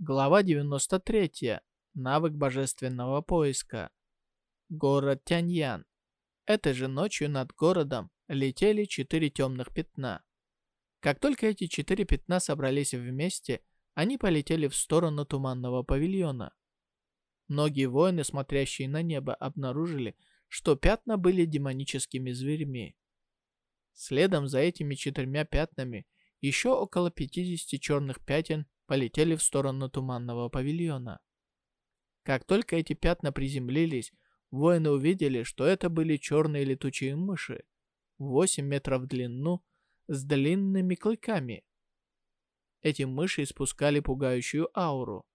Глава 93. Навык божественного поиска. Город Тяньян. Этой же ночью над городом летели четыре темных пятна. Как только эти четыре пятна собрались вместе, они полетели в сторону туманного павильона. Многие воины, смотрящие на небо, обнаружили, что пятна были демоническими зверьми. Следом за этими четырьмя пятнами еще около 50 черных пятен полетели в сторону туманного павильона. Как только эти пятна приземлились, воины увидели, что это были черные летучие мыши, 8 метров в длину, с длинными клыками. Эти мыши испускали пугающую ауру.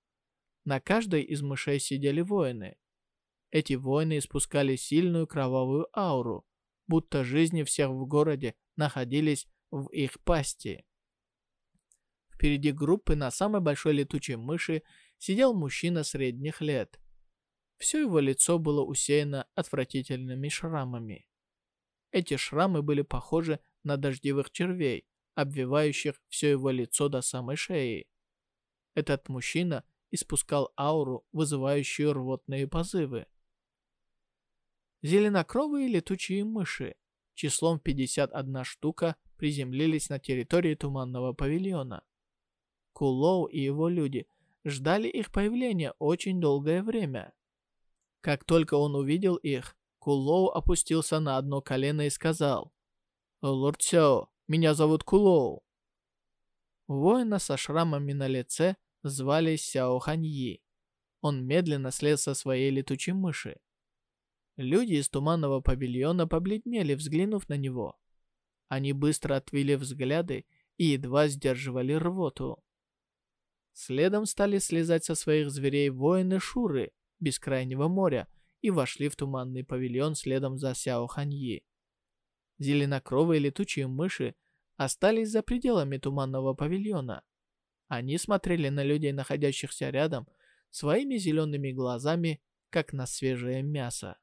На каждой из мышей сидели воины. Эти воины испускали сильную кровавую ауру, будто жизни всех в городе находились в их пасти. Впереди группы на самой большой летучей мыши сидел мужчина средних лет. Все его лицо было усеяно отвратительными шрамами. Эти шрамы были похожи на дождевых червей, обвивающих все его лицо до самой шеи. Этот мужчина испускал ауру, вызывающую рвотные позывы. Зеленокровые летучие мыши, числом 51 штука, приземлились на территории туманного павильона. Кулоу и его люди ждали их появления очень долгое время. Как только он увидел их, Кулоу опустился на одно колено и сказал, «Лорд Сяо, меня зовут Кулоу». Воина со шрамами на лице звали Сяо Ханьи. Он медленно слез со своей летучей мыши. Люди из туманного павильона побледнели, взглянув на него. Они быстро отвели взгляды и едва сдерживали рвоту. Следом стали слезать со своих зверей воины Шуры, Бескрайнего моря, и вошли в туманный павильон следом за Сяо Ханьи. Зеленокровые летучие мыши остались за пределами туманного павильона. Они смотрели на людей, находящихся рядом, своими зелеными глазами, как на свежее мясо.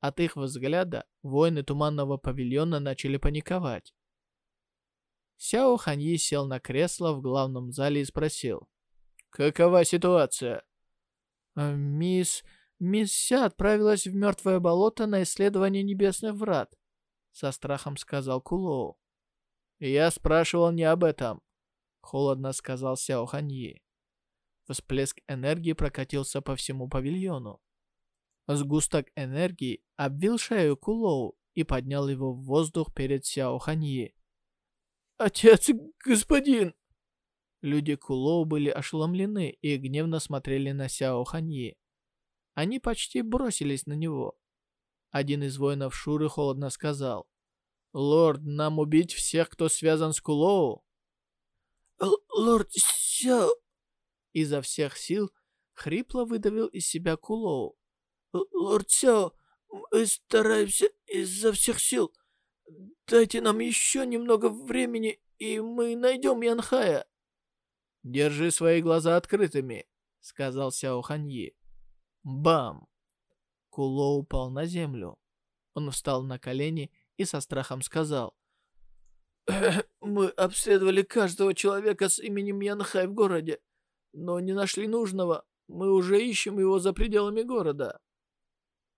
От их взгляда воины туманного павильона начали паниковать. Сяо Ханьи сел на кресло в главном зале и спросил. «Какова ситуация?» «Э, «Мисс... мисс Ся отправилась в мертвое болото на исследование небесных врат», со страхом сказал Кулоу. «Я спрашивал не об этом», холодно сказал Сяо Ханьи. Всплеск энергии прокатился по всему павильону. Сгусток энергии обвил шею Кулоу и поднял его в воздух перед Сяо Ханьи. «Отец, господин!» Люди Кулоу были ошеломлены и гневно смотрели на Сяо Ханьи. Они почти бросились на него. Один из воинов Шуры холодно сказал. «Лорд, нам убить всех, кто связан с Кулоу?» «Лорд Сяо...» Изо всех сил хрипло выдавил из себя Кулоу. «Лорд Сяо, мы стараемся изо всех сил. Дайте нам еще немного времени, и мы найдем Янхая. Держи свои глаза открытыми, сказал Сяо Ханьи. Бам! Куло упал на землю. Он встал на колени и со страхом сказал. «Мы обследовали каждого человека с именем Янхай в городе, но не нашли нужного. Мы уже ищем его за пределами города».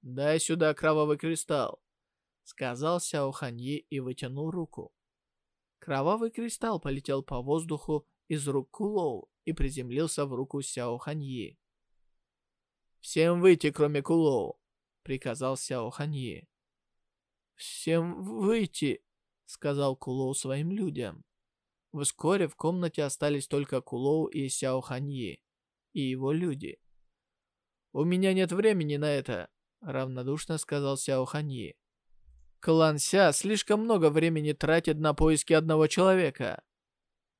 «Дай сюда кровавый кристалл», сказал Сяо Ханьи и вытянул руку. Кровавый кристалл полетел по воздуху из рук Кулоу и приземлился в руку Сяо Ханьи. «Всем выйти, кроме Кулоу!» — приказал Сяо Ханьи. «Всем выйти!» — сказал Кулоу своим людям. Вскоре в комнате остались только Кулоу и Сяо Ханьи, и его люди. «У меня нет времени на это», — равнодушно сказал Сяо Ханьи. Клан Ся слишком много времени тратит на поиски одного человека.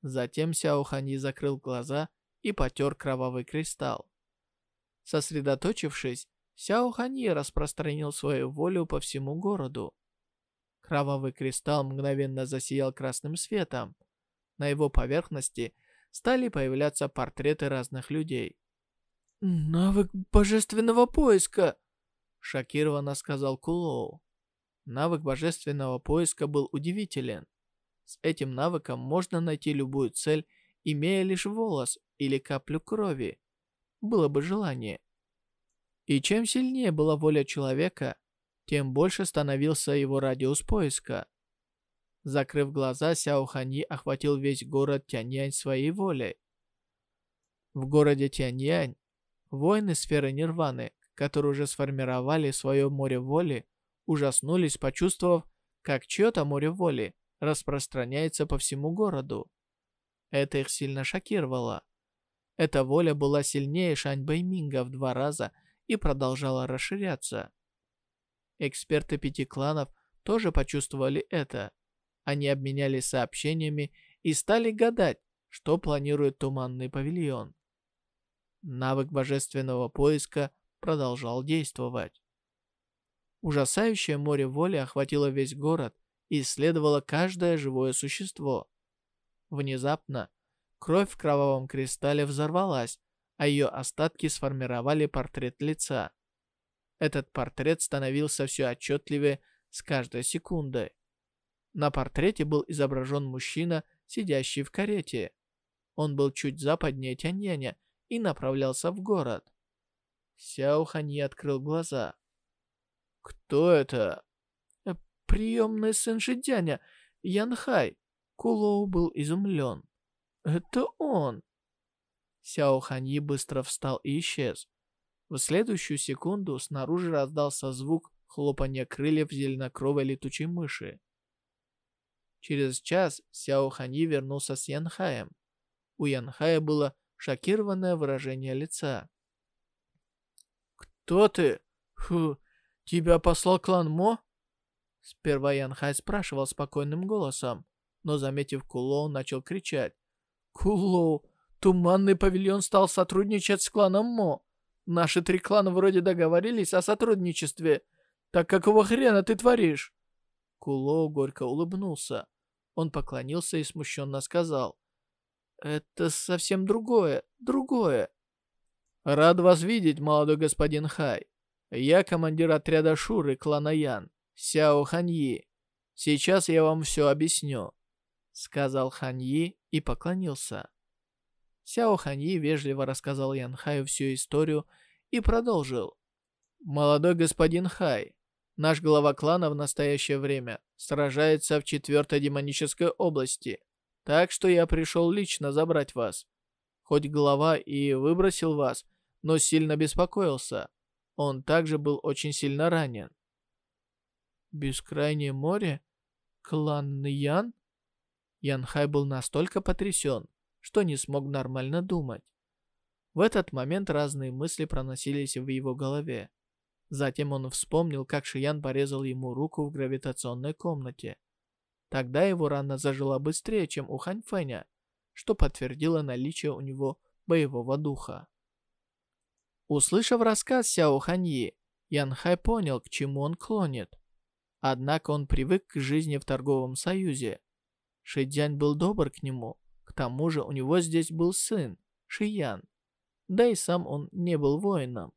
Затем Сяо Хани закрыл глаза и потер кровавый кристалл. Сосредоточившись, Сяо Хани распространил свою волю по всему городу. Кровавый кристалл мгновенно засиял красным светом. На его поверхности стали появляться портреты разных людей. «Навык божественного поиска!» шокированно сказал Кулоу. Навык божественного поиска был удивителен. С этим навыком можно найти любую цель, имея лишь волос или каплю крови. Было бы желание. И чем сильнее была воля человека, тем больше становился его радиус поиска. Закрыв глаза, Сяо Ханьи охватил весь город Тяньянь своей волей. В городе Тяньянь воины сферы Нирваны, которые уже сформировали свое море воли, ужаснулись, почувствовав, как чье-то море воли распространяется по всему городу. Это их сильно шокировало. Эта воля была сильнее Шань Бэйминга в два раза и продолжала расширяться. Эксперты пяти кланов тоже почувствовали это. Они обменялись сообщениями и стали гадать, что планирует Туманный павильон. Навык божественного поиска продолжал действовать. Ужасающее море воли охватило весь город и исследовало каждое живое существо. Внезапно кровь в кровавом кристалле взорвалась, а ее остатки сформировали портрет лица. Этот портрет становился все отчетливее с каждой секундой. На портрете был изображен мужчина, сидящий в карете. Он был чуть западнее Тяньяня и направлялся в город. Сяо Ханьи открыл глаза. «Кто это?» «Э, «Приемный сын Шидяня, Янхай». Кулоу был изумлен. «Это он!» Сяо Ханьи быстро встал и исчез. В следующую секунду снаружи раздался звук хлопания крыльев зеленокровой летучей мыши. Через час Сяо Ханьи вернулся с Янхаем. У Янхая было шокированное выражение лица. «Кто ты? Фу, тебя послал клан Мо?» Сперва Янхай спрашивал спокойным голосом, но, заметив Кулоу, начал кричать. «Кулоу, туманный павильон стал сотрудничать с кланом Мо. Наши три клана вроде договорились о сотрудничестве. Так какого хрена ты творишь?» Кулоу горько улыбнулся. Он поклонился и смущенно сказал. «Это совсем другое, другое». «Рад вас видеть, молодой господин Хай. Я командир отряда Шуры клана Ян, Сяо Ханьи. Сейчас я вам все объясню», — сказал Ханьи и поклонился. Сяо Ханьи вежливо рассказал Ян Хаю всю историю и продолжил. «Молодой господин Хай, наш глава клана в настоящее время сражается в четвертой демонической области, так что я пришел лично забрать вас. Хоть глава и выбросил вас, но сильно беспокоился. Он также был очень сильно ранен. Бескрайнее море? Клан Ян? Янхай был настолько потрясен, что не смог нормально думать. В этот момент разные мысли проносились в его голове. Затем он вспомнил, как Шиян порезал ему руку в гравитационной комнате. Тогда его рана зажила быстрее, чем у Ханьфэня, что подтвердило наличие у него боевого духа. Услышав рассказ Сяо Ханьи, Ян Хай понял, к чему он клонит. Однако он привык к жизни в торговом союзе. Шидзянь был добр к нему, к тому же у него здесь был сын, Шиян. Да и сам он не был воином.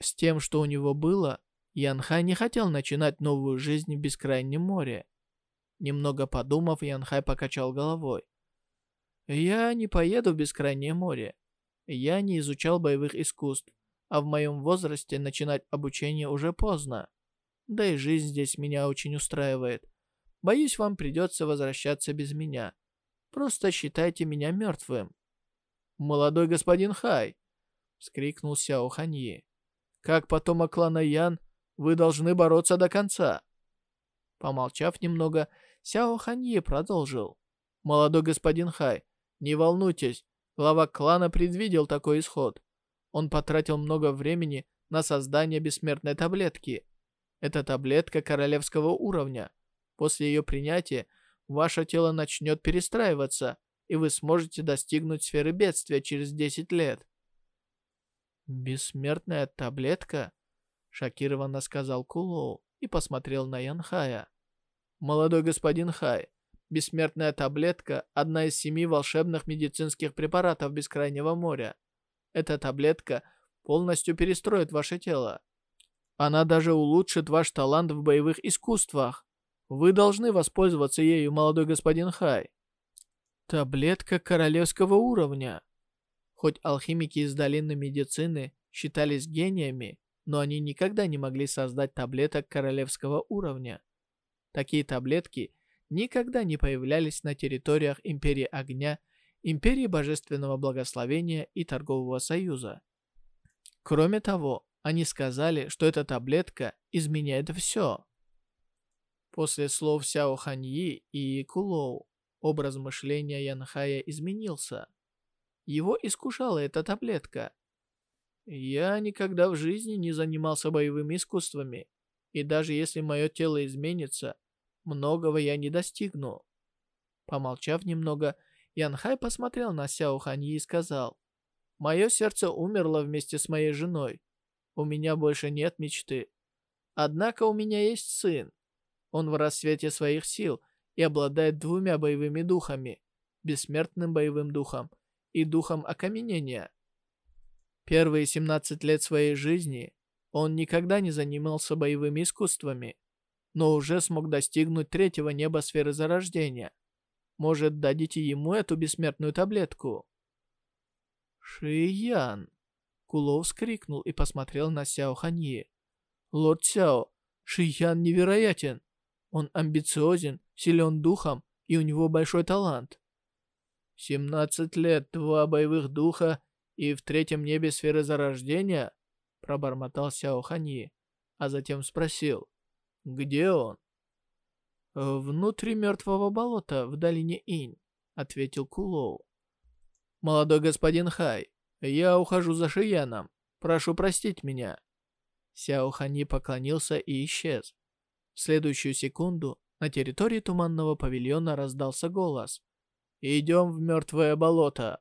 С тем, что у него было, Ян Хай не хотел начинать новую жизнь в бескрайнем море. Немного подумав, Ян Хай покачал головой. «Я не поеду в бескрайнее море. Я не изучал боевых искусств, а в моем возрасте начинать обучение уже поздно. Да и жизнь здесь меня очень устраивает. Боюсь, вам придется возвращаться без меня. Просто считайте меня мертвым». «Молодой господин Хай!» — вскрикнул Сяо Ханьи. Как потомок клана Ян, вы должны бороться до конца. Помолчав немного, Сяо Ханье продолжил. Молодой господин Хай, не волнуйтесь, глава клана предвидел такой исход. Он потратил много времени на создание бессмертной таблетки. Это таблетка королевского уровня. После ее принятия ваше тело начнет перестраиваться, и вы сможете достигнуть сферы бедствия через 10 лет. «Бессмертная таблетка?» — шокированно сказал Кулоу и посмотрел на Янхая. «Молодой господин Хай, бессмертная таблетка — одна из семи волшебных медицинских препаратов Бескрайнего моря. Эта таблетка полностью перестроит ваше тело. Она даже улучшит ваш талант в боевых искусствах. Вы должны воспользоваться ею, молодой господин Хай». «Таблетка королевского уровня», Хоть алхимики из долины медицины считались гениями, но они никогда не могли создать таблеток королевского уровня. Такие таблетки никогда не появлялись на территориях Империи Огня, Империи Божественного Благословения и Торгового Союза. Кроме того, они сказали, что эта таблетка изменяет все. После слов Сяо Ханьи и Кулоу образ мышления Янхая изменился. Его искушала эта таблетка. Я никогда в жизни не занимался боевыми искусствами, и даже если мое тело изменится, многого я не достигну. Помолчав немного, Янхай посмотрел на Сяо Ханьи и сказал, «Мое сердце умерло вместе с моей женой. У меня больше нет мечты. Однако у меня есть сын. Он в рассвете своих сил и обладает двумя боевыми духами, бессмертным боевым духом и духом окаменения. Первые 17 лет своей жизни он никогда не занимался боевыми искусствами, но уже смог достигнуть третьего неба сферы зарождения. Может, дадите ему эту бессмертную таблетку? Шиян! Кулов вскрикнул и посмотрел на Сяо Ханьи. Лорд Сяо, Шиян невероятен. Он амбициозен, силен духом, и у него большой талант. 17 лет, два боевых духа и в третьем небе сферы зарождения? Пробормотал Сяо Ханьи, а затем спросил, где он? «Внутри мертвого болота, в долине Инь», — ответил Кулоу. «Молодой господин Хай, я ухожу за Шияном. Прошу простить меня». Сяо Хани поклонился и исчез. В следующую секунду на территории туманного павильона раздался голос. «Идем в мертвое болото!»